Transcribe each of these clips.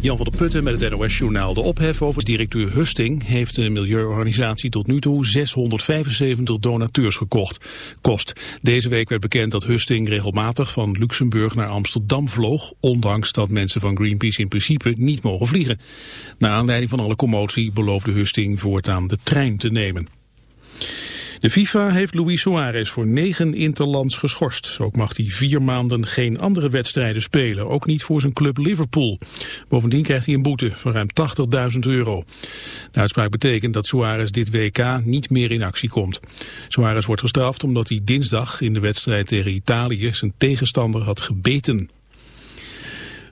Jan van der Putten met het NOS-journaal. De ophef over directeur Husting heeft de milieuorganisatie tot nu toe 675 donateurs gekocht. Kost. Deze week werd bekend dat Husting regelmatig van Luxemburg naar Amsterdam vloog, ondanks dat mensen van Greenpeace in principe niet mogen vliegen. Na aanleiding van alle commotie beloofde Husting voortaan de trein te nemen. De FIFA heeft Luis Suarez voor negen interlands geschorst. Ook mag hij vier maanden geen andere wedstrijden spelen, ook niet voor zijn club Liverpool. Bovendien krijgt hij een boete van ruim 80.000 euro. De uitspraak betekent dat Suarez dit WK niet meer in actie komt. Suarez wordt gestraft omdat hij dinsdag in de wedstrijd tegen Italië zijn tegenstander had gebeten.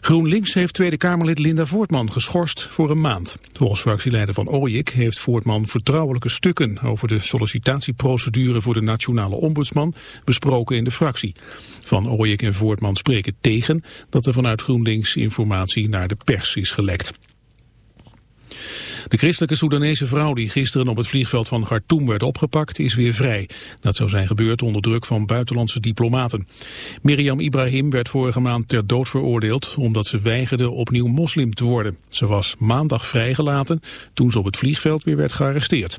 GroenLinks heeft Tweede Kamerlid Linda Voortman geschorst voor een maand. Volgens fractieleider van Ooyik heeft Voortman vertrouwelijke stukken over de sollicitatieprocedure voor de nationale ombudsman besproken in de fractie. Van Ooyik en Voortman spreken tegen dat er vanuit GroenLinks informatie naar de pers is gelekt. De christelijke Soedanese vrouw die gisteren op het vliegveld van Khartoum werd opgepakt is weer vrij. Dat zou zijn gebeurd onder druk van buitenlandse diplomaten. Miriam Ibrahim werd vorige maand ter dood veroordeeld omdat ze weigerde opnieuw moslim te worden. Ze was maandag vrijgelaten toen ze op het vliegveld weer werd gearresteerd.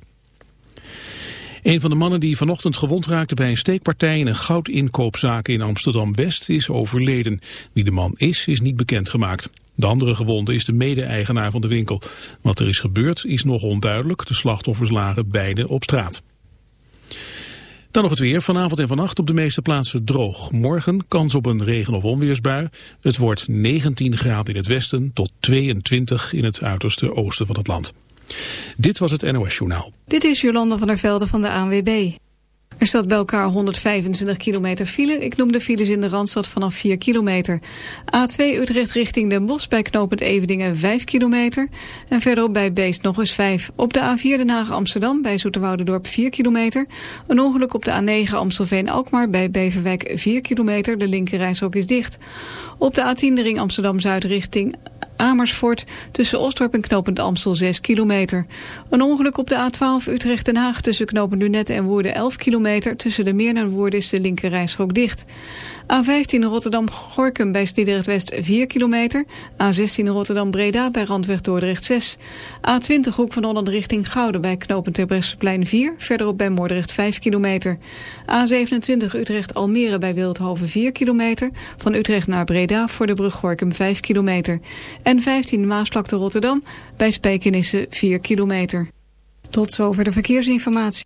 Een van de mannen die vanochtend gewond raakte bij een steekpartij in een goudinkoopzaak in Amsterdam-West is overleden. Wie de man is, is niet bekendgemaakt. De andere gewonde is de mede-eigenaar van de winkel. Wat er is gebeurd is nog onduidelijk. De slachtoffers lagen beide op straat. Dan nog het weer. Vanavond en vannacht op de meeste plaatsen droog. Morgen kans op een regen- of onweersbui. Het wordt 19 graden in het westen tot 22 in het uiterste oosten van het land. Dit was het NOS Journaal. Dit is Jolanda van der Velde van de ANWB. Er staat bij elkaar 125 kilometer file. Ik noem de files in de Randstad vanaf 4 kilometer. A2 Utrecht richting Den Bosch bij knooppunt Evedingen 5 kilometer. En verderop bij Beest nog eens 5. Op de A4 Den Haag Amsterdam bij Zoeterwoudendorp 4 kilometer. Een ongeluk op de A9 Amstelveen-Alkmaar bij Beverwijk 4 kilometer. De linkerrijstrook is dicht. Op de A10 de ring Amsterdam-Zuid richting Amersfoort tussen Osdorp en knooppunt Amstel 6 kilometer. Een ongeluk op de A12 Utrecht-Den Haag tussen knooppunt Lunette en Woerden 11 kilometer. Tussen de Meer en Woerden is de linkerrijstrook dicht. A15 Rotterdam-Gorkum bij Sliedrecht West 4 kilometer. A16 Rotterdam-Breda bij Randweg Dordrecht 6. A20 Hoek van Holland richting Gouden bij knooppunt Terbrechtseplein 4. Verderop bij Moordrecht 5 kilometer. A27 Utrecht-Almere bij Wildhoven 4 kilometer. Van Utrecht naar Breda voor de brug Gorkum 5 kilometer. En 15 Maasvlakte Rotterdam bij Spijkenisse 4 kilometer. Tot zover de verkeersinformatie.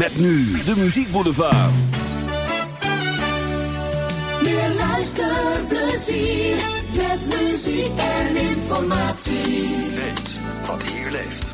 Met nu de muziekboulevard. Meer luisterplezier met muziek en informatie. Weet wat hier leeft.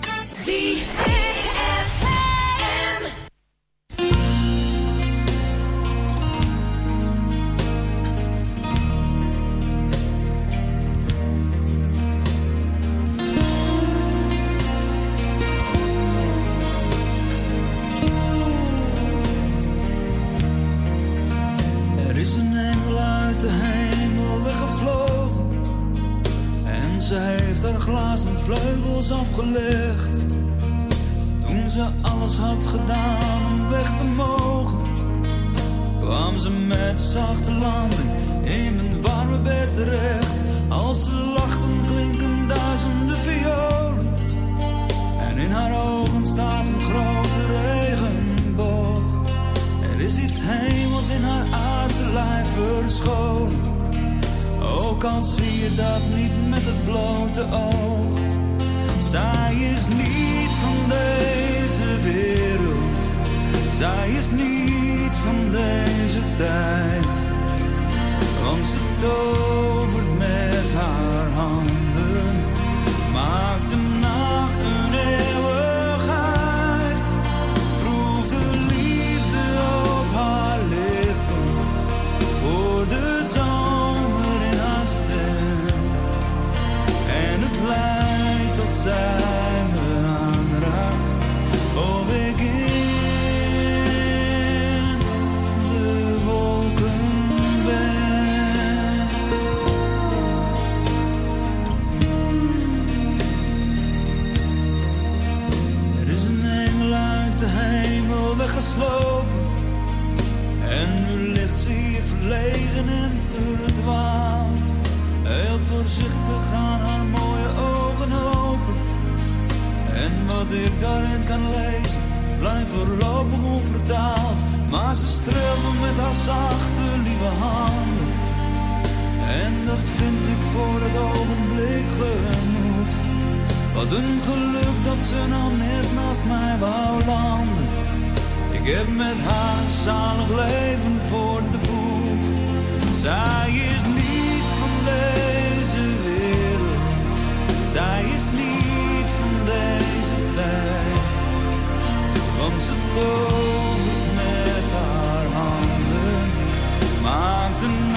Weggeslopen. En nu ligt ze hier verlegen en verdwaald. Heel voorzichtig gaan haar mooie ogen open. En wat ik daarin kan lezen, blijft voorlopig onvertaald. Maar ze streelt me met haar zachte, lieve handen. En dat vind ik voor het ogenblik genoeg. Wat een geluk dat ze nou net naast mij wou landen. Ik heb met haar een zalig leven voor de boeg. Zij is niet van deze wereld. Zij is niet van deze tijd. Want ze tovert met haar handen. Maakt de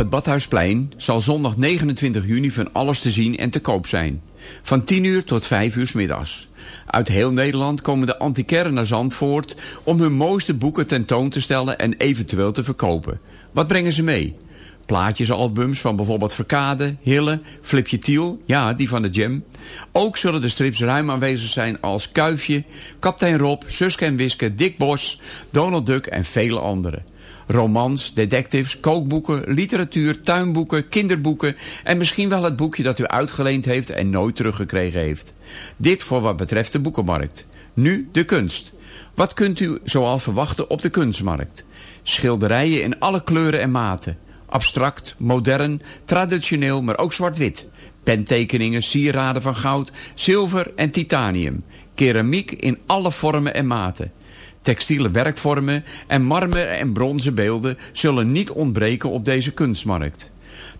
het Badhuisplein zal zondag 29 juni van alles te zien en te koop zijn. Van 10 uur tot 5 uur middags. Uit heel Nederland komen de antiquaire naar Zandvoort om hun mooiste boeken tentoon te stellen en eventueel te verkopen. Wat brengen ze mee? Plaatjesalbums van bijvoorbeeld Verkade, Hille, Flipje Tiel, ja, die van de Jam. Ook zullen de strips ruim aanwezig zijn als Kuifje, Kaptein Rob, Suske en Wiske, Dick Bos, Donald Duck en vele anderen. Romans, detectives, kookboeken, literatuur, tuinboeken, kinderboeken... en misschien wel het boekje dat u uitgeleend heeft en nooit teruggekregen heeft. Dit voor wat betreft de boekenmarkt. Nu de kunst. Wat kunt u zoal verwachten op de kunstmarkt? Schilderijen in alle kleuren en maten. Abstract, modern, traditioneel, maar ook zwart-wit. Pentekeningen, sieraden van goud, zilver en titanium. Keramiek in alle vormen en maten. Textiele werkvormen en marmer en bronzen beelden zullen niet ontbreken op deze kunstmarkt.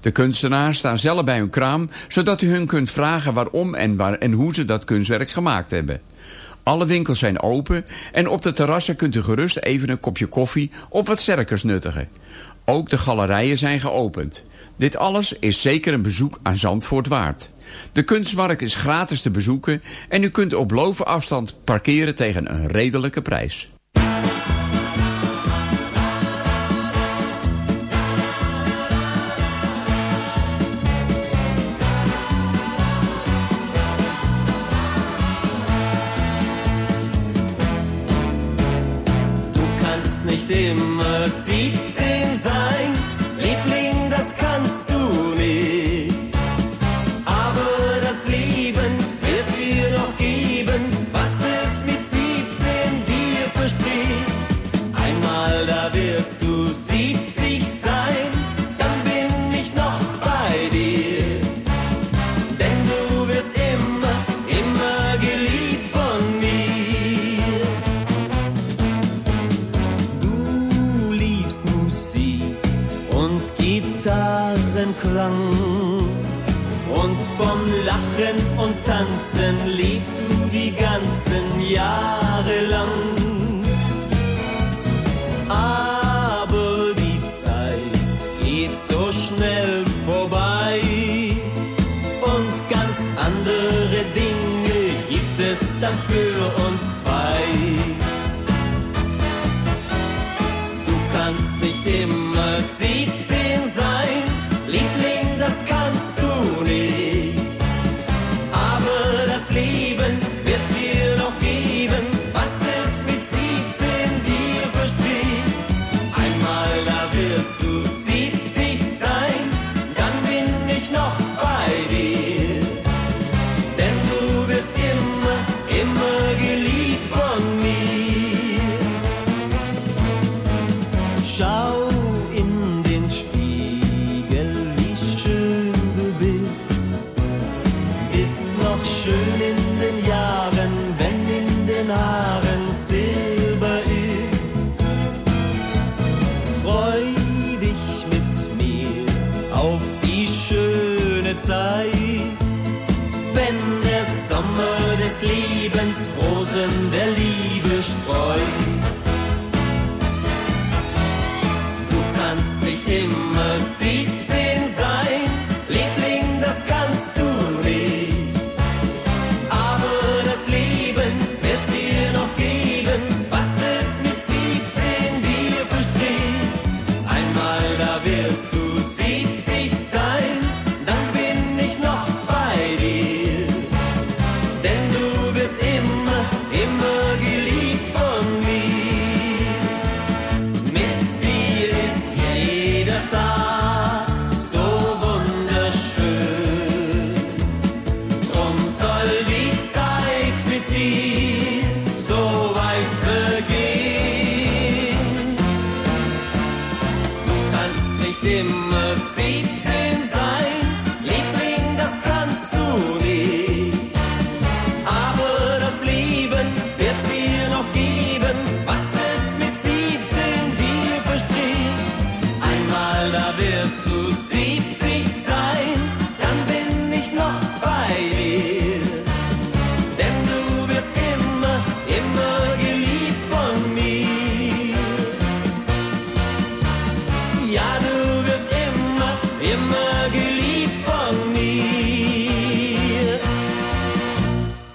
De kunstenaars staan zelf bij hun kraam, zodat u hun kunt vragen waarom en, waar en hoe ze dat kunstwerk gemaakt hebben. Alle winkels zijn open en op de terrassen kunt u gerust even een kopje koffie of wat sterkers nuttigen. Ook de galerijen zijn geopend. Dit alles is zeker een bezoek aan Zandvoort waard. De kunstmarkt is gratis te bezoeken en u kunt op afstand parkeren tegen een redelijke prijs.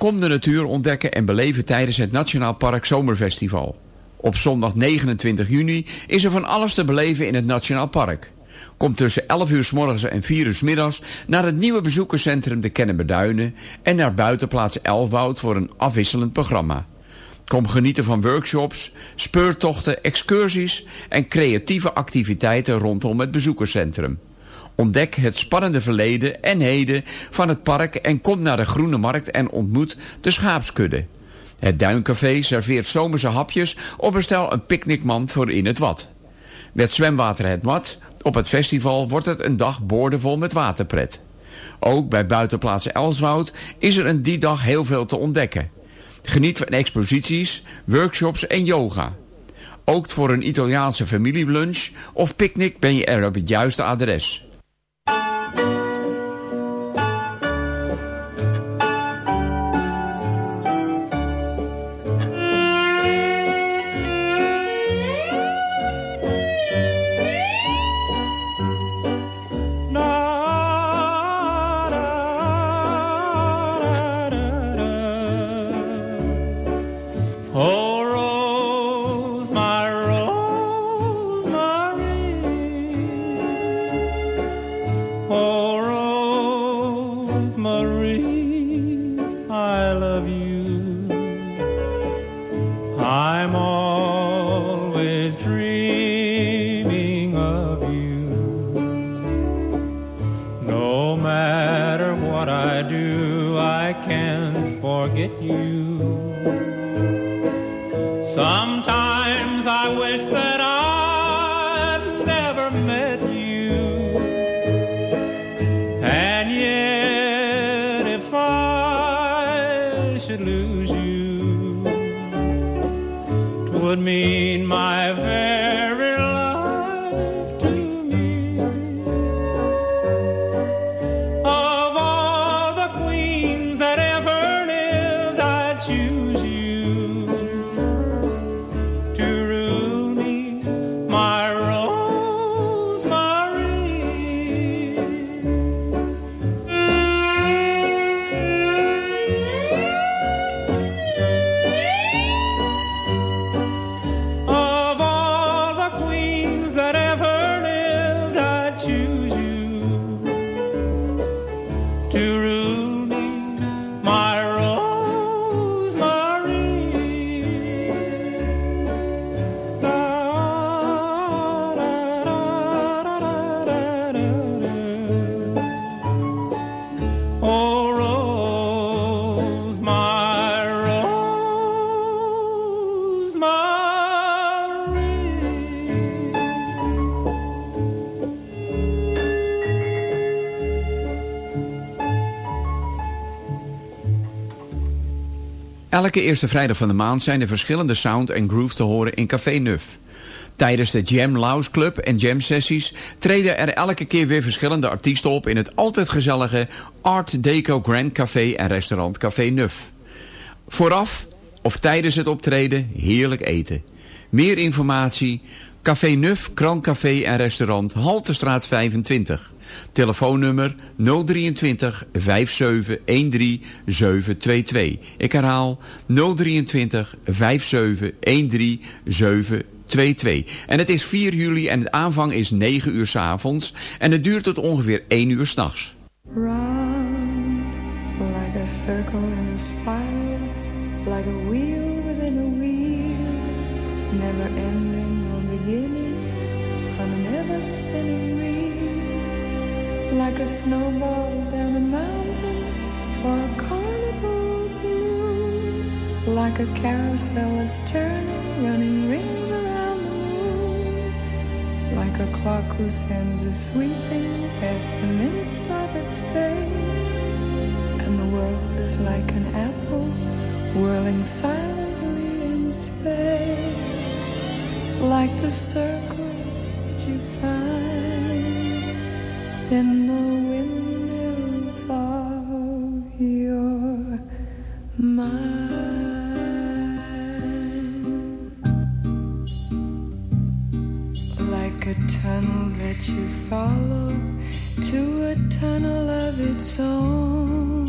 Kom de natuur ontdekken en beleven tijdens het Nationaal Park Zomerfestival. Op zondag 29 juni is er van alles te beleven in het Nationaal Park. Kom tussen 11 uur s morgens en 4 uur s middags naar het nieuwe bezoekerscentrum de Kennemerduinen en naar buitenplaats Elfwoud voor een afwisselend programma. Kom genieten van workshops, speurtochten, excursies en creatieve activiteiten rondom het bezoekerscentrum. Ontdek het spannende verleden en heden van het park en kom naar de Groene Markt en ontmoet de schaapskudde. Het Duincafé serveert zomerse hapjes of bestel een picknickmand voor in het wat. Met zwemwater het mat, op het festival wordt het een dag boordevol met waterpret. Ook bij buitenplaatsen Elswoud is er een die dag heel veel te ontdekken. Geniet van exposities, workshops en yoga. Ook voor een Italiaanse familielunch of picknick ben je er op het juiste adres. I can't forget you. Sometimes I wish that I'd never met you. And yet, if I should lose you, twould mean my very Elke eerste vrijdag van de maand zijn er verschillende sound en groove te horen in Café Nuf. Tijdens de Jam Lounge Club en jam sessies treden er elke keer weer verschillende artiesten op in het altijd gezellige Art Deco Grand Café en restaurant Café Nuf. Vooraf of tijdens het optreden heerlijk eten. Meer informatie Café Nuf, Krantcafé en restaurant Haltestraat 25. Telefoonnummer 023 57 13 722. Ik herhaal 023 57 13 722. En het is 4 juli en de aanvang is 9 uur s avonds en het duurt tot ongeveer 1 uur s'nachts. Round like a circle in a spiral, like a wheel within a wheel, never ending or beginning on never spinning reel, like a snowball down a mountain or a carnival balloon, like a carousel that's turning, running rings around the moon, like a clock whose hands are sweeping past the minutes of its face, and the world is like an apple whirling silently in space, like the circles that you find in the windmills of your mind. Like a tunnel that you follow to a tunnel of its own.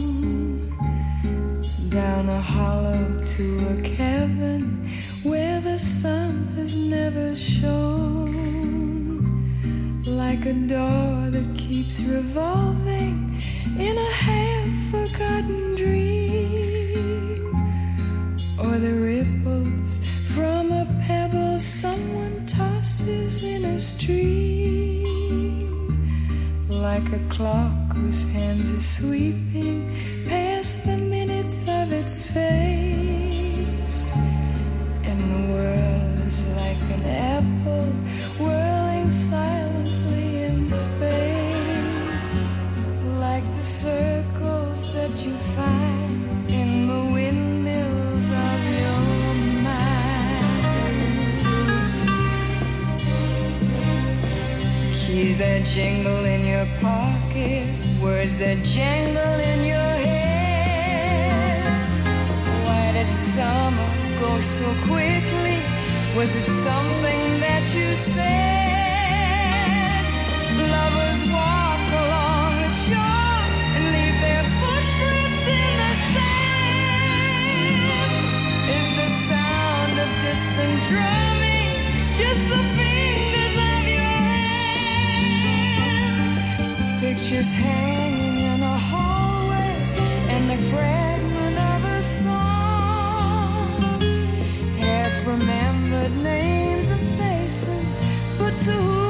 down a hollow to a cavern where the sun has never shone. Like a door that revolving in a half forgotten dream. Or the ripples from a pebble someone tosses in a stream. Like a clock whose hands are sweeping past the minutes of its face. Jingle in your pocket, words that jangle in your head. Why did summer go so quickly? Was it something that you said? Pictures hanging in a hallway and the fragment of a song. Half remembered names and faces, but to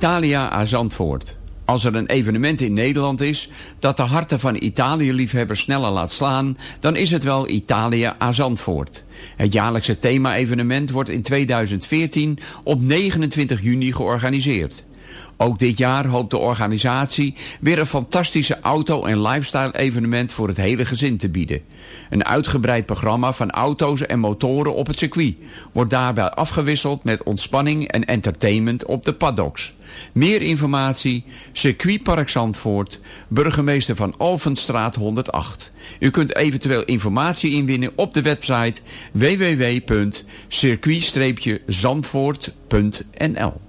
Italia aan Zandvoort. Als er een evenement in Nederland is dat de harten van Italië-liefhebbers sneller laat slaan, dan is het wel Italia aan Zandvoort. Het jaarlijkse thema-evenement wordt in 2014 op 29 juni georganiseerd. Ook dit jaar hoopt de organisatie weer een fantastische auto- en lifestyle-evenement voor het hele gezin te bieden. Een uitgebreid programma van auto's en motoren op het circuit wordt daarbij afgewisseld met ontspanning en entertainment op de paddocks. Meer informatie, circuitpark Zandvoort, burgemeester van Alvenstraat 108. U kunt eventueel informatie inwinnen op de website www.circuit-zandvoort.nl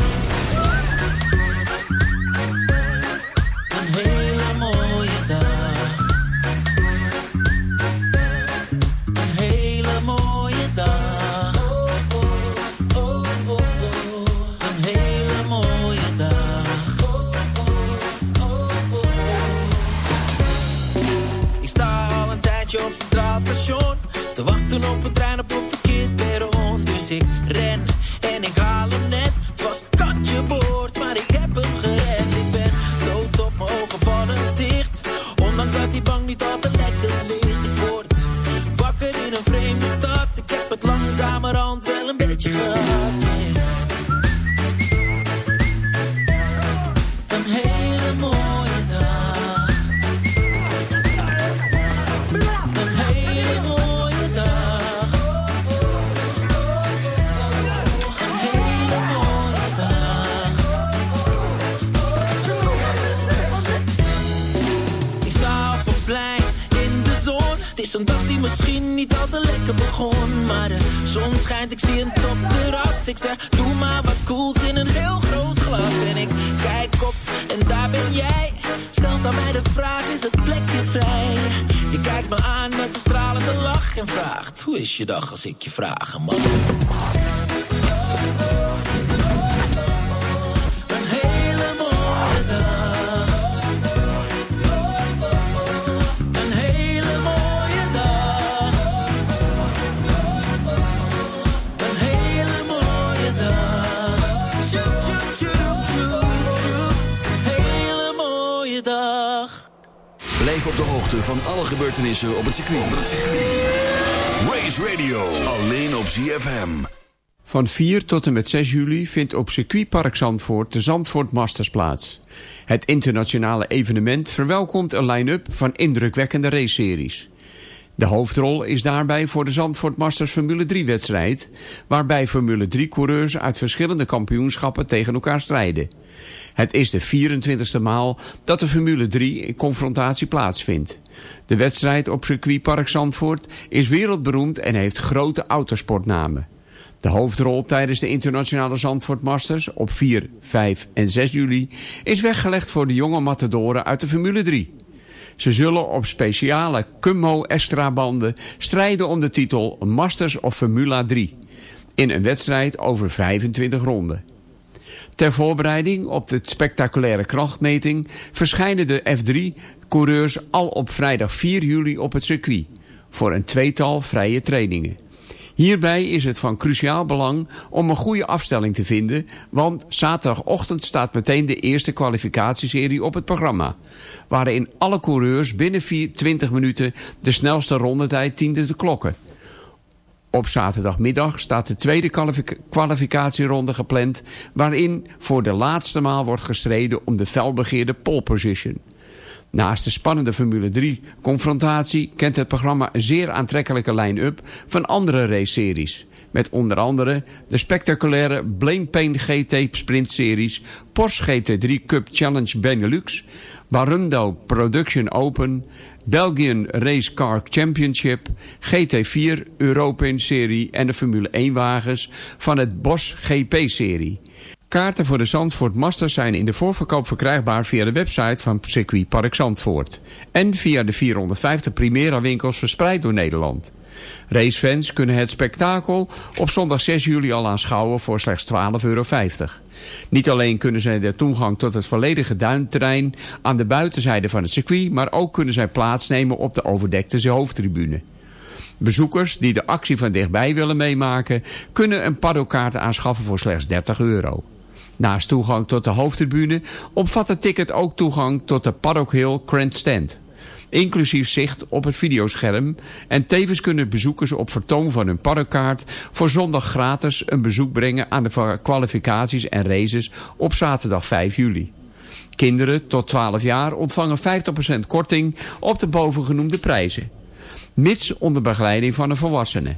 Doe maar wat cools in een heel groot glas. En ik kijk op en daar ben jij. Stelt aan mij de vraag, is het plekje vrij? Je kijkt me aan met een stralende lach en vraagt, hoe is je dag als ik je vragen mag? Van alle gebeurtenissen op het circuit. Race Radio, alleen op ZFM. Van 4 tot en met 6 juli vindt op circuitpark Zandvoort de Zandvoort Masters plaats. Het internationale evenement verwelkomt een line-up van indrukwekkende raceseries. De hoofdrol is daarbij voor de Zandvoort Masters Formule 3 wedstrijd... waarbij Formule 3 coureurs uit verschillende kampioenschappen tegen elkaar strijden. Het is de 24e maal dat de Formule 3 confrontatie plaatsvindt. De wedstrijd op circuitpark Zandvoort is wereldberoemd en heeft grote autosportnamen. De hoofdrol tijdens de internationale Zandvoort Masters op 4, 5 en 6 juli is weggelegd voor de jonge matadoren uit de Formule 3. Ze zullen op speciale Cummo Extra banden strijden om de titel Masters of Formula 3 in een wedstrijd over 25 ronden. Ter voorbereiding op de spectaculaire krachtmeting verschijnen de F3-coureurs al op vrijdag 4 juli op het circuit voor een tweetal vrije trainingen. Hierbij is het van cruciaal belang om een goede afstelling te vinden, want zaterdagochtend staat meteen de eerste kwalificatieserie op het programma, waarin alle coureurs binnen 4, 20 minuten de snelste rondetijd dienden te klokken. Op zaterdagmiddag staat de tweede kwalific- kwalificatieronde gepland... waarin voor de laatste maal wordt gestreden om de felbegeerde pole position. Naast de spannende Formule 3-confrontatie... kent het programma een zeer aantrekkelijke line-up van andere race-series... met onder andere de spectaculaire Blame Pain GT Sprint Series... Porsche GT3 Cup Challenge Benelux... Barundo Production Open... Belgian Race Car Championship, GT4 European Serie en de Formule 1 wagens van het Bosch GP-serie. Kaarten voor de Zandvoort Masters zijn in de voorverkoop verkrijgbaar via de website van Circuit Park Zandvoort. En via de 450 Primera winkels verspreid door Nederland. Racefans kunnen het spektakel op zondag 6 juli al aanschouwen voor slechts 12,50 euro. Niet alleen kunnen zij de toegang tot het volledige duinterrein aan de buitenzijde van het circuit, maar ook kunnen zij plaatsnemen op de overdekte hoofdtribune. Bezoekers die de actie van dichtbij willen meemaken, kunnen een paddokaart aanschaffen voor slechts 30 euro. Naast toegang tot de hoofdtribune omvat het ticket ook toegang tot de Paddock Hill Grandstand inclusief zicht op het videoscherm. En tevens kunnen bezoekers op vertoon van hun paddokaart voor zondag gratis een bezoek brengen aan de kwalificaties en races op zaterdag 5 juli. Kinderen tot 12 jaar ontvangen 50% korting op de bovengenoemde prijzen. Mits onder begeleiding van een volwassene.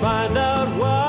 Find out why.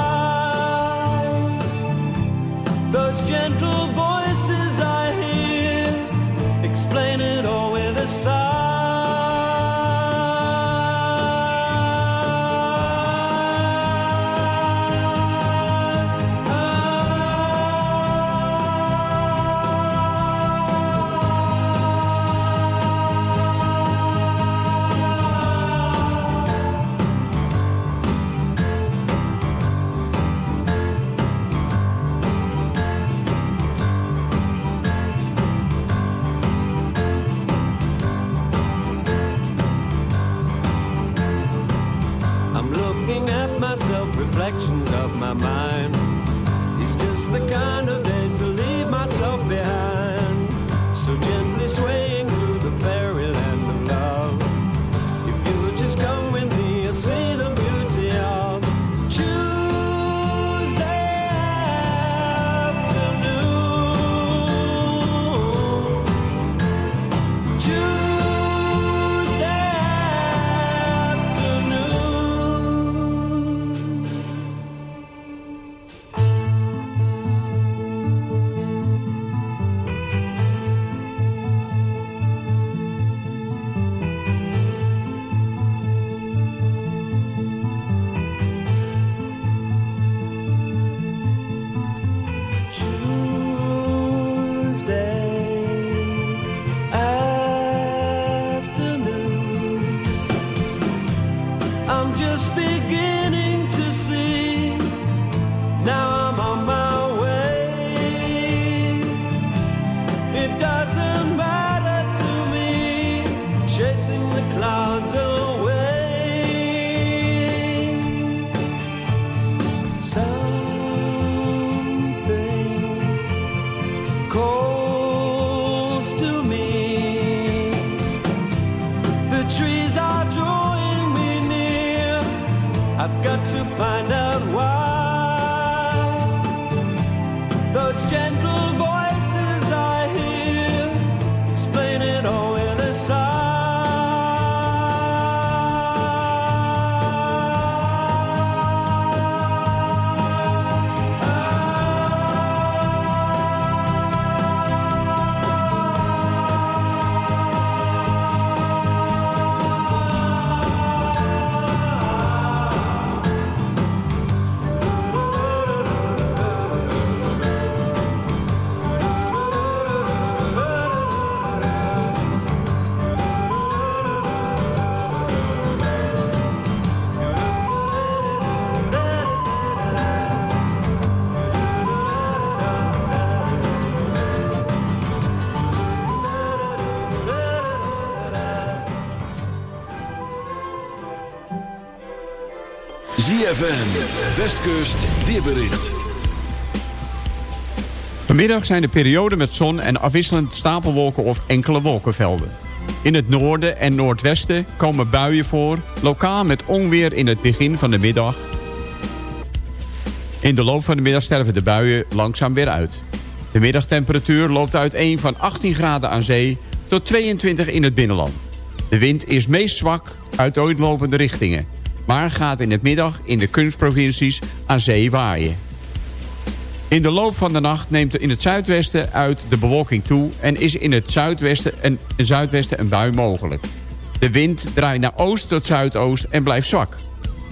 Westkust, weerbericht. Vanmiddag zijn de perioden met zon en afwisselend stapelwolken of enkele wolkenvelden. In het noorden en noordwesten komen buien voor, lokaal met onweer in het begin van de middag. In de loop van de middag sterven de buien langzaam weer uit. De middagtemperatuur loopt uiteen van 18 graden aan zee tot 22 in het binnenland. De wind is meest zwak uit uitlopende richtingen, maar gaat in het middag in de kunstprovincies aan zee waaien. In de loop van de nacht neemt in het zuidwesten uit de bewolking toe... en is in het zuidwesten een, zuidwesten een bui mogelijk. De wind draait naar oost tot zuidoost en blijft zwak.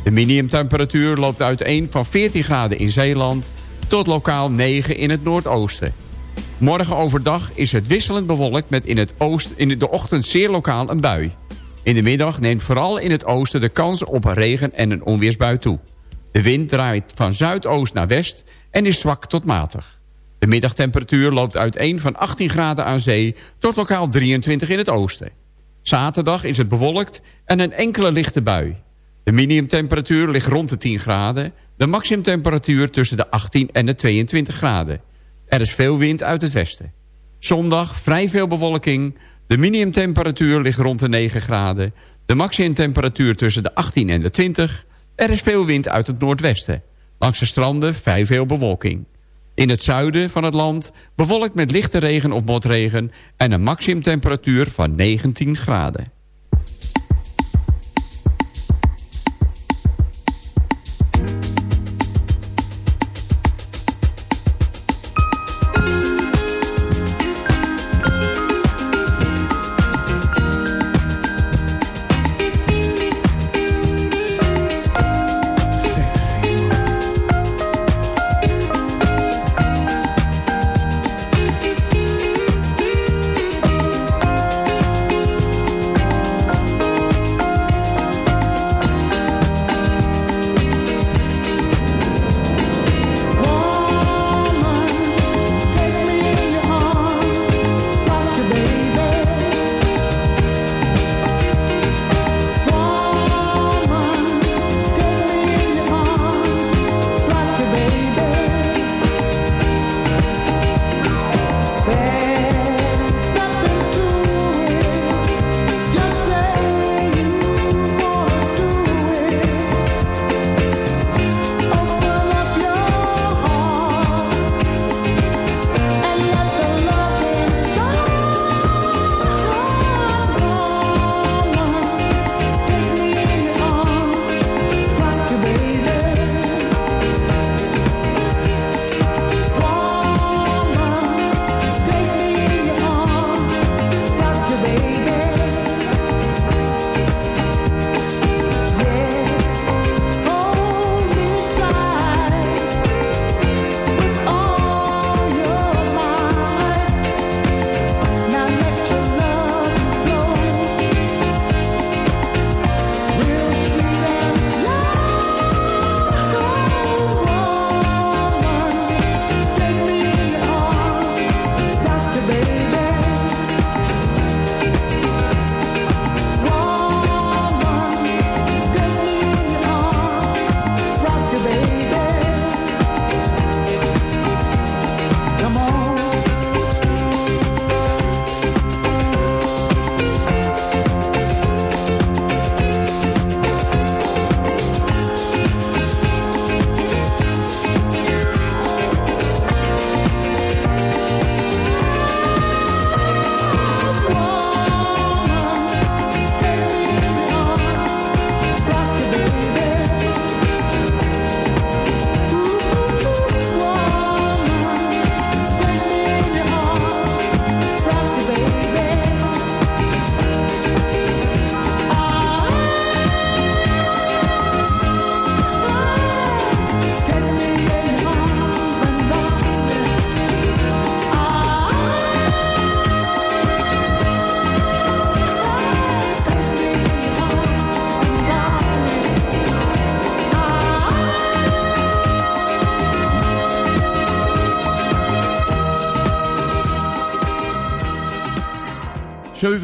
De minimumtemperatuur loopt uiteen van 14 graden in Zeeland... tot lokaal 9 in het noordoosten. Morgen overdag is het wisselend bewolkt met in, het oost, in de ochtend zeer lokaal een bui. In de middag neemt vooral in het oosten de kans op regen- en een onweersbui toe. De wind draait van zuidoost naar west en is zwak tot matig. De middagtemperatuur loopt uiteen van 18 graden aan zee tot lokaal 23 in het oosten. Zaterdag is het bewolkt en een enkele lichte bui. De minimumtemperatuur ligt rond de 10 graden. De maximumtemperatuur tussen de 18 en de 22 graden. Er is veel wind uit het westen. Zondag vrij veel bewolking. De minimumtemperatuur ligt rond de 9 graden. De maximumtemperatuur tussen de 18 en de 20. Er is veel wind uit het noordwesten. Langs de stranden vrij veel bewolking. In het zuiden van het land bewolkt met lichte regen of motregen... en een maximumtemperatuur van 19 graden.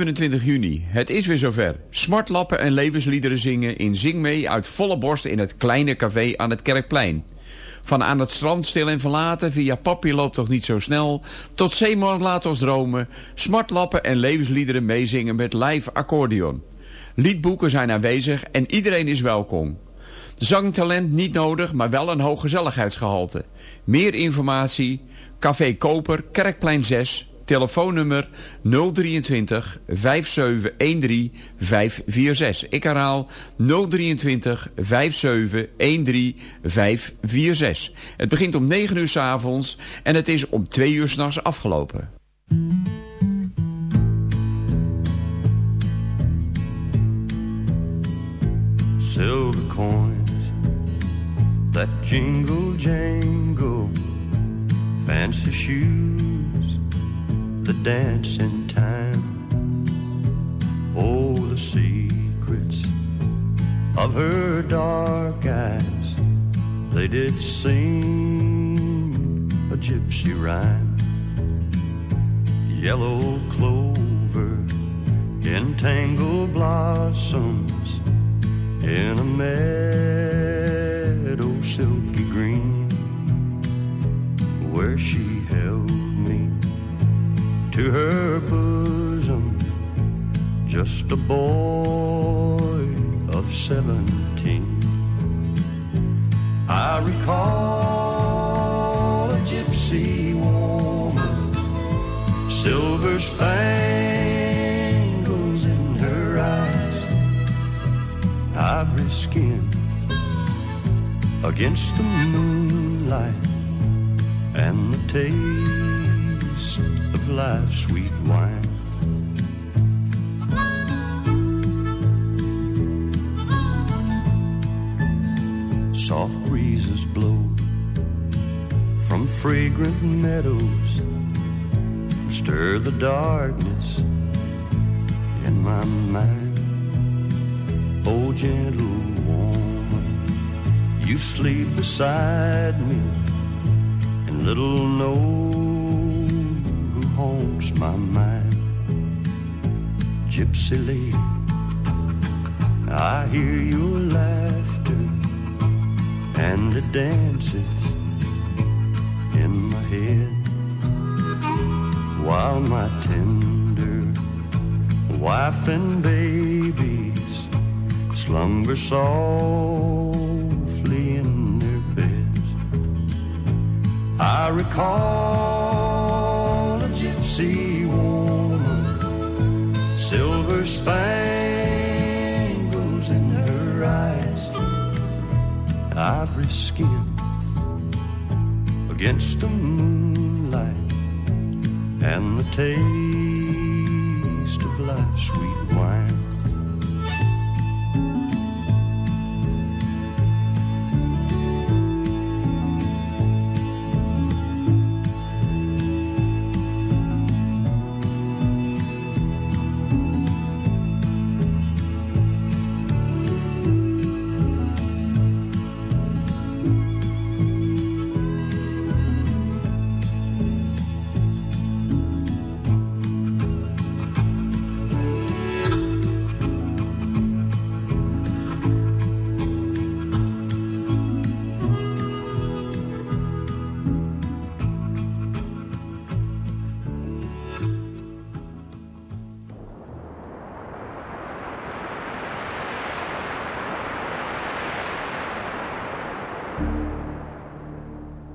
27 juni. Het is weer zover. Smartlappen en levensliederen zingen in Zing mee uit volle borst in het kleine café aan het Kerkplein. Van aan het strand stil en verlaten, via papi loopt toch niet zo snel... tot Zeeman laat ons dromen, smartlappen en levensliederen meezingen met live accordeon. Liedboeken zijn aanwezig en iedereen is welkom. Zangtalent niet nodig, maar wel een hoog gezelligheidsgehalte. Meer informatie, Café Koper, Kerkplein 6, telefoonnummer 023 5713 546. Ik herhaal 023 5713 546. Het begint om 9 uur s avonds en het is om 2 uur s'nachts afgelopen. silver coins that jingle jangle, fancy shoes that dance in time. Oh, the secrets of her dark eyes, they did sing a gypsy rhyme. Yellow clover, entangled blossoms in a meadow silky green where she just a boy of seventeen I recall a gypsy woman silver spangles in her eyes ivory skin against the moonlight and the taste of life's sweet wine. Fragrant meadows, stir the darkness in my mind. Oh, gentle woman, you sleep beside me, and little know who haunts my mind. Gypsy lady, I hear your laughter, and the dances in my head while my tender wife and babies slumber softly in their beds. I recall a gypsy woman, silver spangles in her eyes, ivory skin against the moonlight, and the taste of life's sweet wine.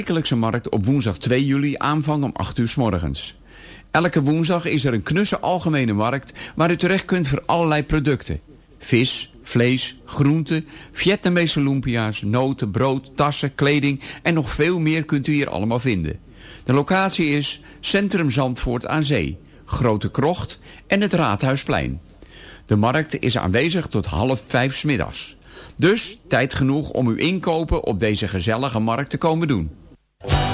Wekelijkse markt op woensdag 2 juli aanvang om 8 uur s morgens. Elke woensdag is er een knusse algemene markt waar u terecht kunt voor allerlei producten. Vis, vlees, groenten, Vietnamese lumpia's, noten, brood, tassen, kleding en nog veel meer kunt u hier allemaal vinden. De locatie is Centrum Zandvoort aan Zee, Grote Krocht en het Raadhuisplein. De markt is aanwezig tot half vijf 's middags. Dus tijd genoeg om uw inkopen op deze gezellige markt te komen doen. Bye.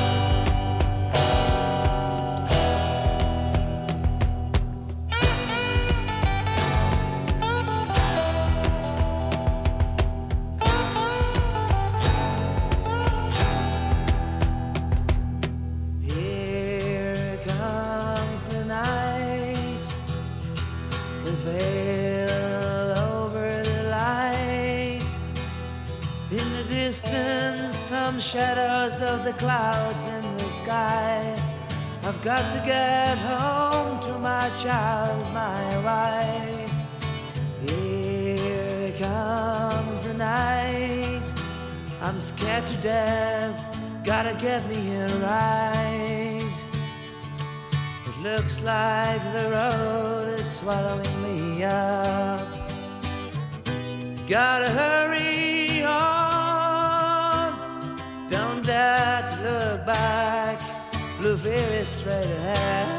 Clouds in the sky. I've got to get home to my child, my wife. Here comes the night. I'm scared to death. Gotta get me here right. It looks like the road is swallowing me up. Gotta hurry that look back, blue very straight ahead.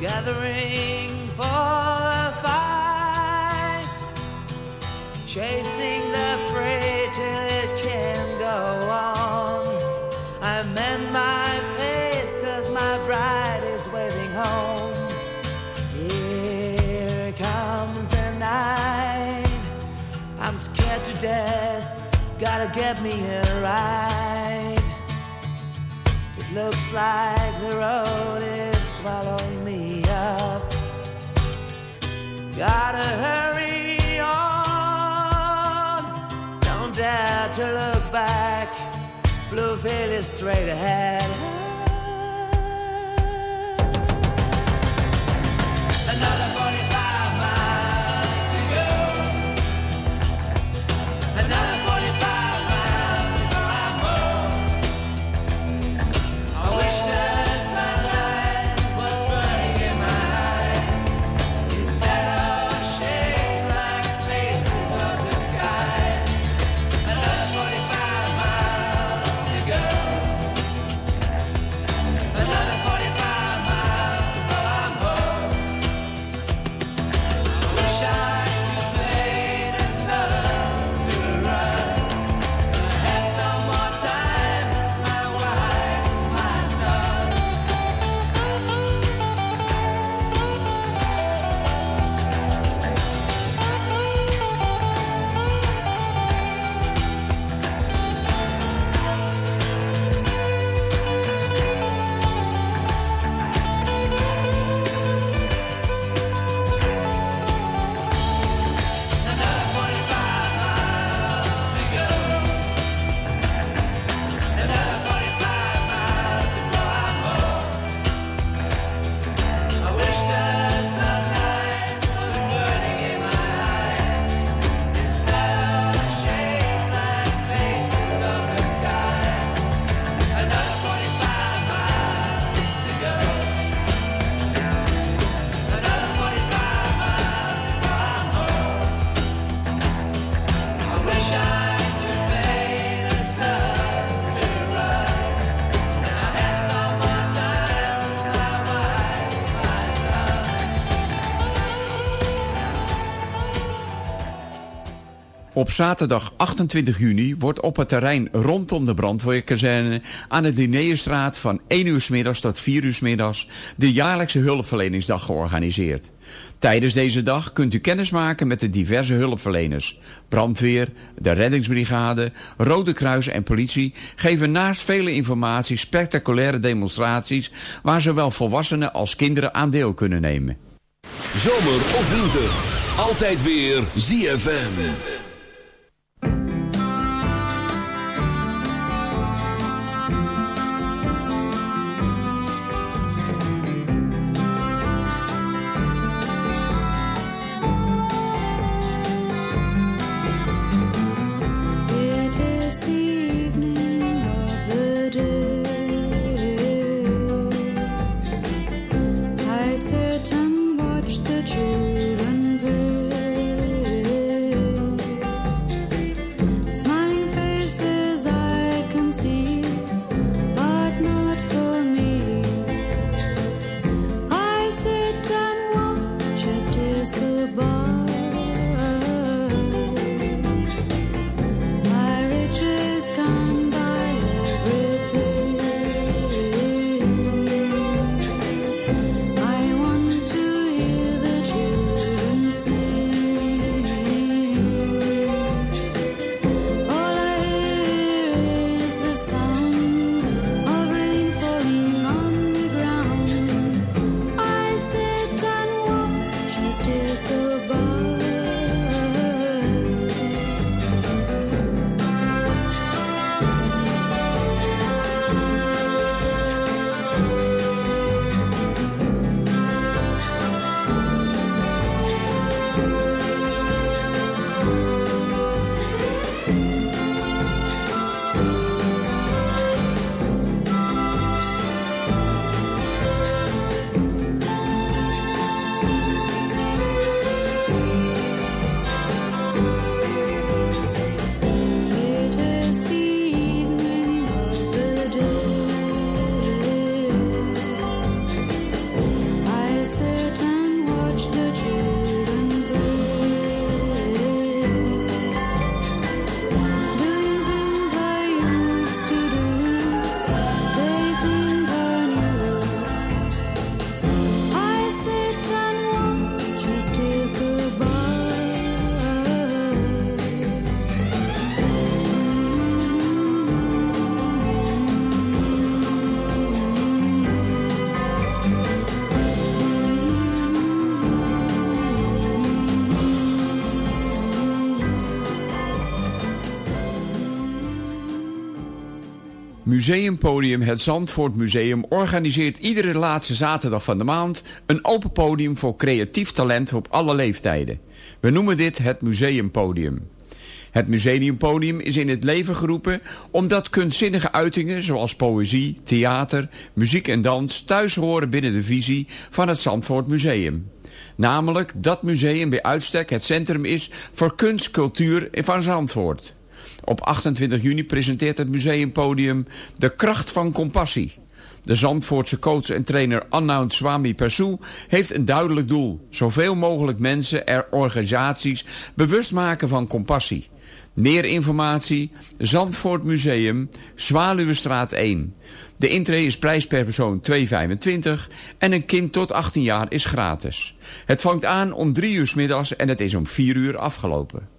Gathering for a fight, chasing the freight till it can go on. I mend my pace cause my bride is waiting home. Here comes the night. I'm scared to death. Gotta get me a ride. It looks like the road is swallowing me. Gotta hurry on. Don't dare to look back. Blue veil is straight ahead. Op zaterdag 28 juni wordt op het terrein rondom de brandweerkazerne aan de Linnaeusstraat van 1 uur 's middags tot 4 uur 's middags de jaarlijkse hulpverleningsdag georganiseerd. Tijdens deze dag kunt u kennis maken met de diverse hulpverleners. Brandweer, de reddingsbrigade, Rode Kruis en politie geven naast vele informatie spectaculaire demonstraties waar zowel volwassenen als kinderen aan deel kunnen nemen. Zomer of winter, altijd weer ZFM. Museumpodium Het Zandvoort Museum organiseert iedere laatste zaterdag van de maand een open podium voor creatief talent op alle leeftijden. We noemen dit het Museumpodium. Het Museumpodium is in het leven geroepen omdat kunstzinnige uitingen zoals poëzie, theater, muziek en dans thuis horen binnen de visie van het Zandvoort Museum. Namelijk dat museum bij uitstek het centrum is voor kunst, cultuur van Zandvoort. Op 28 juni presenteert het museumpodium De Kracht van Compassie. De Zandvoortse coach en trainer Annoud Swami Persoe heeft een duidelijk doel. Zoveel mogelijk mensen en organisaties bewust maken van compassie. Meer informatie, Zandvoort Museum, Zwaluwestraat 1. De intree is prijs per persoon 2,25 en een kind tot 18 jaar is gratis. Het vangt aan om 3 uur middags en het is om 4 uur afgelopen.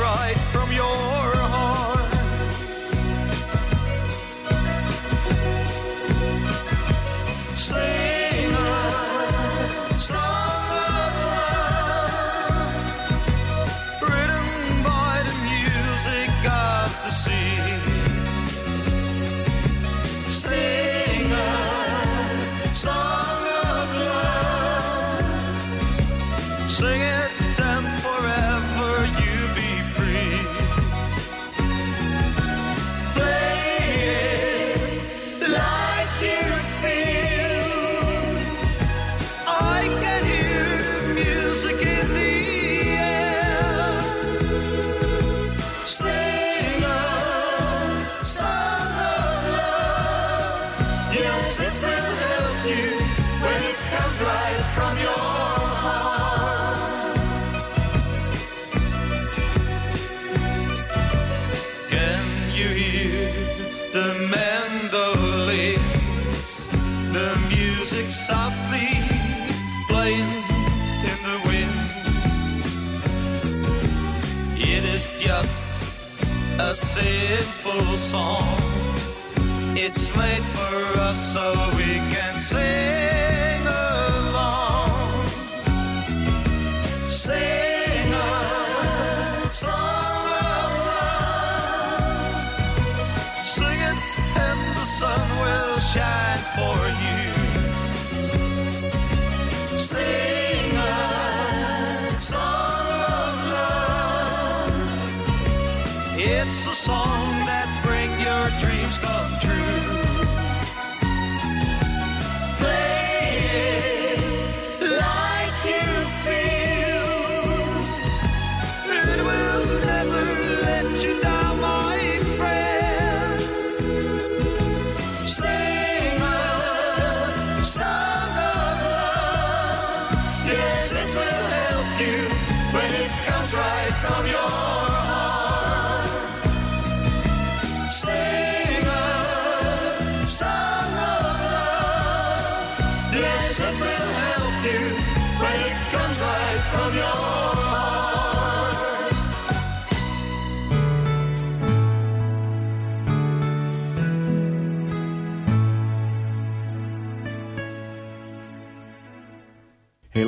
Right from your Simple song.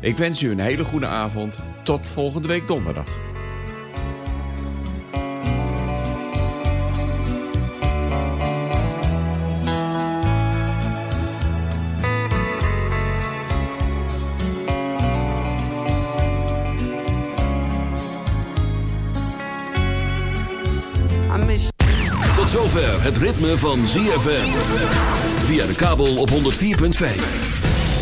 Ik wens u een hele goede avond. Tot volgende week donderdag. Tot zover het ritme van ZFM. Via de kabel op 104.5.